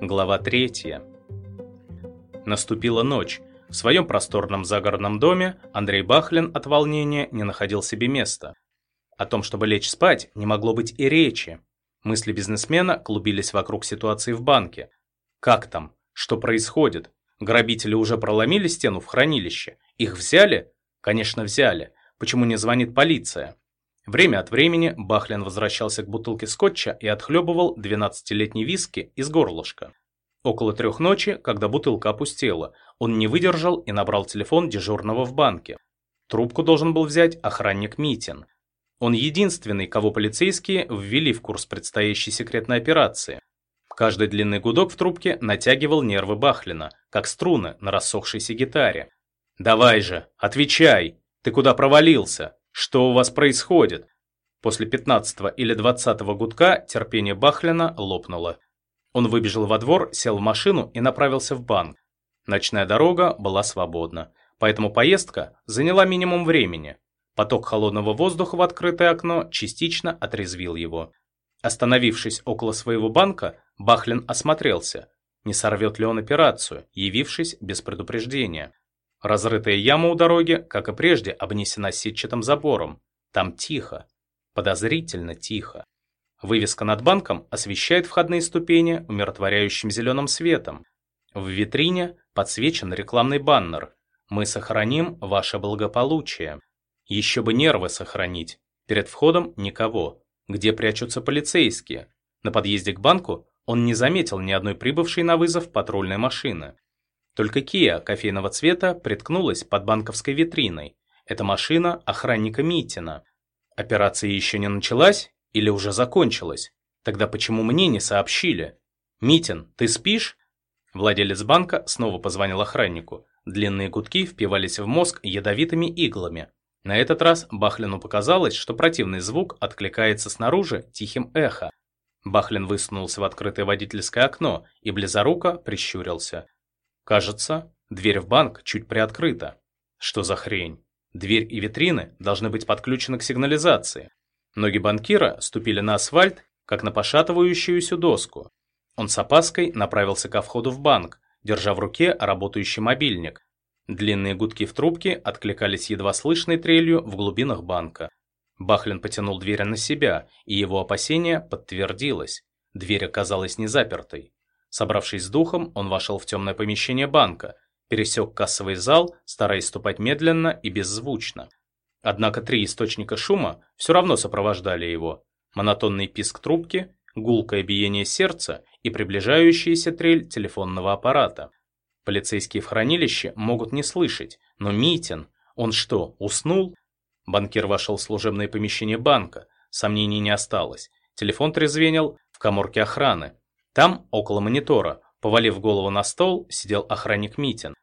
Глава 3. Наступила ночь. В своем просторном загородном доме Андрей Бахлин от волнения не находил себе места. О том, чтобы лечь спать, не могло быть и речи. Мысли бизнесмена клубились вокруг ситуации в банке. Как там? Что происходит? Грабители уже проломили стену в хранилище? Их взяли? Конечно, взяли. Почему не звонит полиция? Время от времени Бахлин возвращался к бутылке скотча и отхлебывал 12-летний виски из горлышка. Около трех ночи, когда бутылка опустела, он не выдержал и набрал телефон дежурного в банке. Трубку должен был взять охранник Митин. Он единственный, кого полицейские ввели в курс предстоящей секретной операции. Каждый длинный гудок в трубке натягивал нервы Бахлина, как струны на рассохшейся гитаре. «Давай же, отвечай! Ты куда провалился? Что у вас происходит?» После 15 или 20 гудка терпение Бахлина лопнуло. Он выбежал во двор, сел в машину и направился в банк. Ночная дорога была свободна, поэтому поездка заняла минимум времени. Поток холодного воздуха в открытое окно частично отрезвил его. Остановившись около своего банка, Бахлин осмотрелся, не сорвет ли он операцию, явившись без предупреждения. Разрытая яма у дороги, как и прежде, обнесена сетчатым забором. Там тихо, подозрительно тихо. Вывеска над банком освещает входные ступени умиротворяющим зеленым светом. В витрине подсвечен рекламный баннер «Мы сохраним ваше благополучие». Еще бы нервы сохранить. Перед входом никого. Где прячутся полицейские? На подъезде к банку он не заметил ни одной прибывшей на вызов патрульной машины. Только Кия кофейного цвета приткнулась под банковской витриной. Это машина охранника Митина. Операция еще не началась, или уже закончилось? Тогда почему мне не сообщили? Митин, ты спишь? Владелец банка снова позвонил охраннику. Длинные гудки впивались в мозг ядовитыми иглами. На этот раз Бахлину показалось, что противный звук откликается снаружи тихим эхо. Бахлин высунулся в открытое водительское окно и близоруко прищурился. Кажется, дверь в банк чуть приоткрыта. Что за хрень? Дверь и витрины должны быть подключены к сигнализации. Ноги банкира ступили на асфальт, как на пошатывающуюся доску. Он с опаской направился ко входу в банк, держа в руке работающий мобильник. Длинные гудки в трубке откликались едва слышной трелью в глубинах банка. Бахлин потянул дверь на себя, и его опасение подтвердилось. Дверь оказалась не запертой. Собравшись с духом, он вошел в темное помещение банка, пересек кассовый зал, стараясь ступать медленно и беззвучно. Однако три источника шума все равно сопровождали его. Монотонный писк трубки, гулкое биение сердца и приближающаяся трель телефонного аппарата. Полицейские в хранилище могут не слышать, но Митин, он что, уснул? Банкир вошел в служебное помещение банка, сомнений не осталось. Телефон трезвенел в коморке охраны. Там, около монитора, повалив голову на стол, сидел охранник Митин.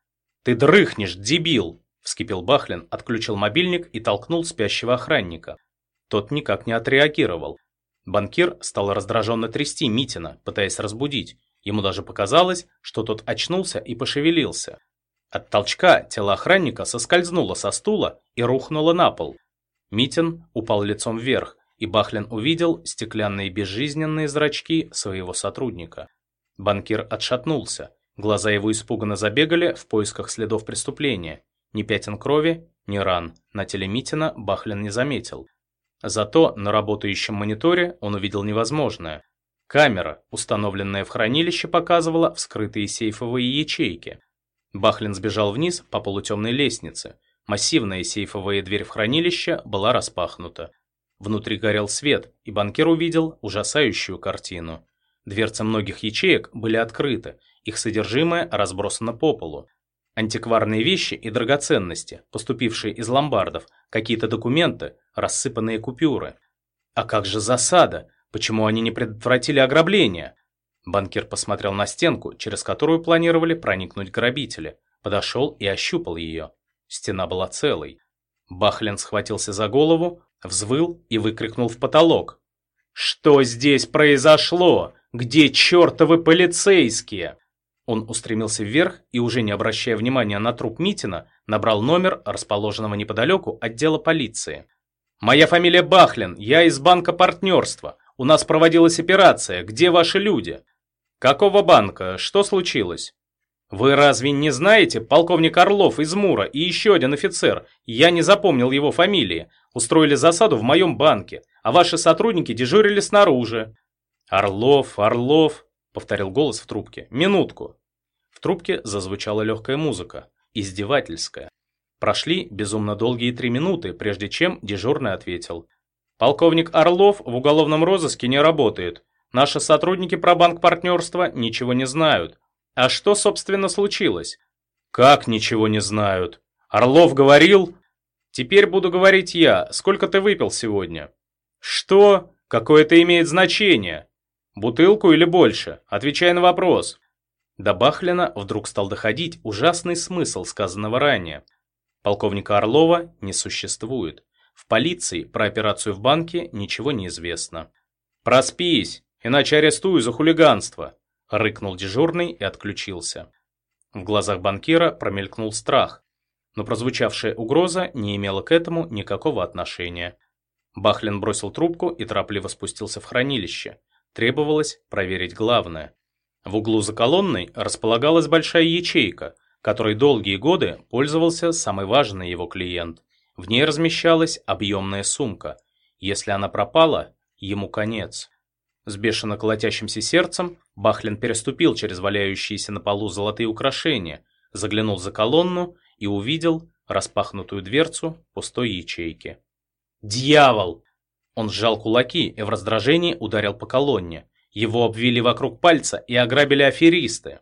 «Ты дрыхнешь, дебил!» Вскипел Бахлин, отключил мобильник и толкнул спящего охранника. Тот никак не отреагировал. Банкир стал раздраженно трясти Митина, пытаясь разбудить. Ему даже показалось, что тот очнулся и пошевелился. От толчка тело охранника соскользнуло со стула и рухнуло на пол. Митин упал лицом вверх, и Бахлин увидел стеклянные безжизненные зрачки своего сотрудника. Банкир отшатнулся. Глаза его испуганно забегали в поисках следов преступления. Ни пятен крови, ни ран на теле Митина Бахлин не заметил. Зато на работающем мониторе он увидел невозможное. Камера, установленная в хранилище, показывала вскрытые сейфовые ячейки. Бахлин сбежал вниз по полутемной лестнице. Массивная сейфовая дверь в хранилище была распахнута. Внутри горел свет, и банкир увидел ужасающую картину. Дверцы многих ячеек были открыты, их содержимое разбросано по полу. Антикварные вещи и драгоценности, поступившие из ломбардов, какие-то документы, рассыпанные купюры. А как же засада? Почему они не предотвратили ограбление? Банкир посмотрел на стенку, через которую планировали проникнуть грабители. Подошел и ощупал ее. Стена была целой. Бахлин схватился за голову, взвыл и выкрикнул в потолок. «Что здесь произошло? Где чертовы полицейские?» Он устремился вверх и, уже не обращая внимания на труп Митина, Набрал номер, расположенного неподалеку отдела полиции. «Моя фамилия Бахлин, я из банка партнерства. У нас проводилась операция, где ваши люди?» «Какого банка? Что случилось?» «Вы разве не знаете, полковник Орлов из Мура и еще один офицер, я не запомнил его фамилии, устроили засаду в моем банке, а ваши сотрудники дежурили снаружи». «Орлов, Орлов», — повторил голос в трубке, — «минутку». В трубке зазвучала легкая музыка, издевательская. Прошли безумно долгие три минуты, прежде чем дежурный ответил. «Полковник Орлов в уголовном розыске не работает. Наши сотрудники про банк партнерства ничего не знают. А что, собственно, случилось? Как ничего не знают? Орлов говорил... Теперь буду говорить я. Сколько ты выпил сегодня? Что? Какое это имеет значение? Бутылку или больше? Отвечай на вопрос. До Бахлина вдруг стал доходить ужасный смысл сказанного ранее. Полковника Орлова не существует. В полиции про операцию в банке ничего не известно. «Проспись, иначе арестую за хулиганство», Рыкнул дежурный и отключился. В глазах банкира промелькнул страх, но прозвучавшая угроза не имела к этому никакого отношения. Бахлин бросил трубку и торопливо спустился в хранилище. Требовалось проверить главное. В углу за колонной располагалась большая ячейка, которой долгие годы пользовался самый важный его клиент. В ней размещалась объемная сумка. Если она пропала, ему конец. С бешено колотящимся сердцем Бахлин переступил через валяющиеся на полу золотые украшения, заглянул за колонну и увидел распахнутую дверцу пустой ячейки. «Дьявол!» Он сжал кулаки и в раздражении ударил по колонне. Его обвили вокруг пальца и ограбили аферисты.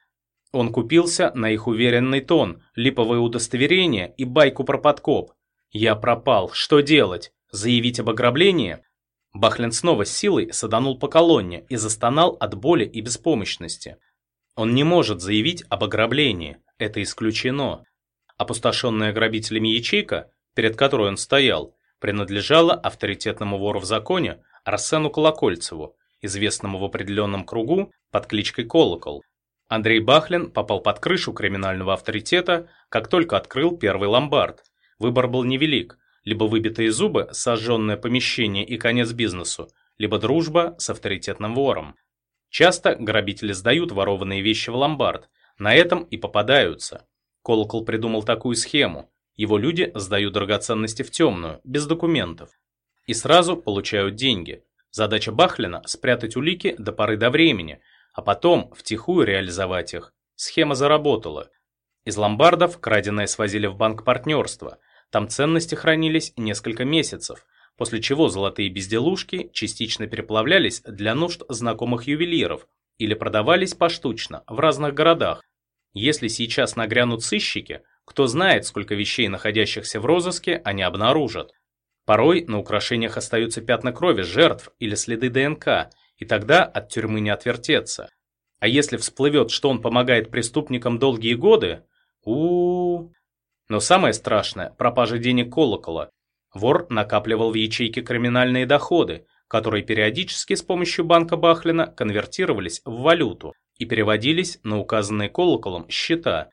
Он купился на их уверенный тон, липовое удостоверение и байку про подкоп. «Я пропал. Что делать? Заявить об ограблении?» Бахлин снова с силой саданул по колонне и застонал от боли и беспомощности. Он не может заявить об ограблении, это исключено. Опустошенная грабителями ячейка, перед которой он стоял, принадлежала авторитетному вору в законе Арсену Колокольцеву, известному в определенном кругу под кличкой Колокол. Андрей Бахлин попал под крышу криминального авторитета, как только открыл первый ломбард. Выбор был невелик либо выбитые зубы, сожженное помещение и конец бизнесу, либо дружба с авторитетным вором. Часто грабители сдают ворованные вещи в ломбард, на этом и попадаются. Колокол придумал такую схему. Его люди сдают драгоценности в темную, без документов. И сразу получают деньги. Задача Бахлина – спрятать улики до поры до времени, а потом втихую реализовать их. Схема заработала. Из ломбардов краденое свозили в банк партнерства – там ценности хранились несколько месяцев, после чего золотые безделушки частично переплавлялись для нужд знакомых ювелиров или продавались поштучно в разных городах. Если сейчас нагрянут сыщики, кто знает, сколько вещей, находящихся в розыске, они обнаружат. Порой на украшениях остаются пятна крови жертв или следы ДНК, и тогда от тюрьмы не отвертеться. А если всплывет, что он помогает преступникам долгие годы, у, -у, -у но самое страшное – пропажа денег колокола. Вор накапливал в ячейке криминальные доходы, которые периодически с помощью банка Бахлина конвертировались в валюту и переводились на указанные колоколом счета.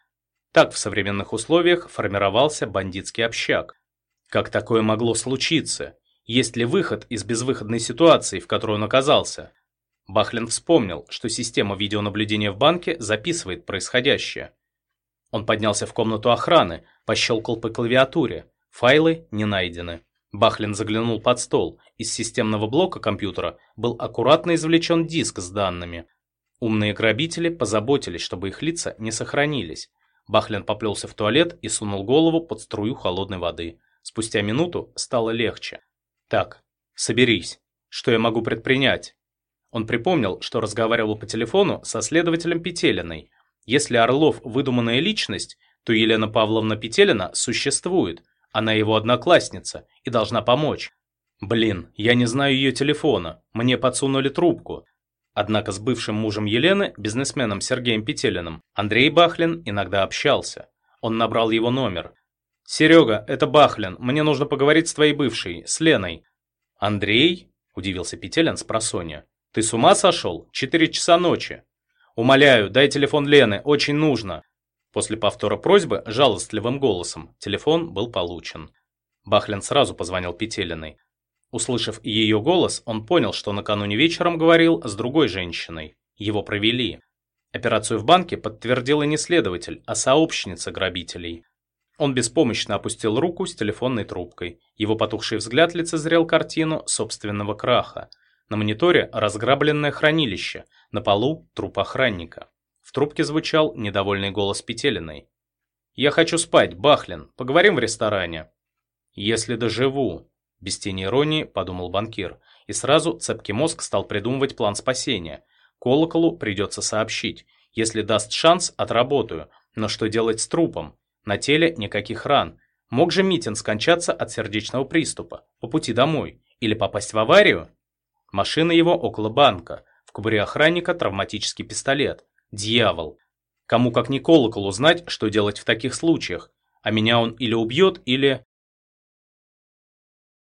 Так в современных условиях формировался бандитский общак. Как такое могло случиться? Есть ли выход из безвыходной ситуации, в которой он оказался? Бахлин вспомнил, что система видеонаблюдения в банке записывает происходящее. Он поднялся в комнату охраны, пощелкал по клавиатуре. Файлы не найдены. Бахлин заглянул под стол. Из системного блока компьютера был аккуратно извлечен диск с данными. Умные грабители позаботились, чтобы их лица не сохранились. Бахлин поплелся в туалет и сунул голову под струю холодной воды. Спустя минуту стало легче. «Так, соберись. Что я могу предпринять?» Он припомнил, что разговаривал по телефону со следователем Петелиной, если Орлов выдуманная личность, то Елена Павловна Петелина существует, она его одноклассница и должна помочь. Блин, я не знаю ее телефона, мне подсунули трубку. Однако с бывшим мужем Елены, бизнесменом Сергеем Петелиным, Андрей Бахлин иногда общался. Он набрал его номер. «Серега, это Бахлин, мне нужно поговорить с твоей бывшей, с Леной». «Андрей?» – удивился Петелин с просонья. «Ты с ума сошел? Четыре часа ночи». «Умоляю, дай телефон Лены, очень нужно». После повтора просьбы жалостливым голосом телефон был получен. Бахлин сразу позвонил Петелиной. Услышав ее голос, он понял, что накануне вечером говорил с другой женщиной. Его провели. Операцию в банке подтвердила не следователь, а сообщница грабителей. Он беспомощно опустил руку с телефонной трубкой. Его потухший взгляд лицезрел картину собственного краха. На мониторе разграбленное хранилище, на полу труп охранника. В трубке звучал недовольный голос Петелиной. «Я хочу спать, Бахлин, поговорим в ресторане». «Если доживу», – без тени иронии подумал банкир, и сразу цепкий мозг стал придумывать план спасения. Колоколу придется сообщить. Если даст шанс, отработаю. Но что делать с трупом? На теле никаких ран. Мог же Митин скончаться от сердечного приступа, по пути домой, или попасть в аварию? Машина его около банка, в кобуре охранника травматический пистолет. Дьявол! Кому как не колокол узнать, что делать в таких случаях, а меня он или убьет, или...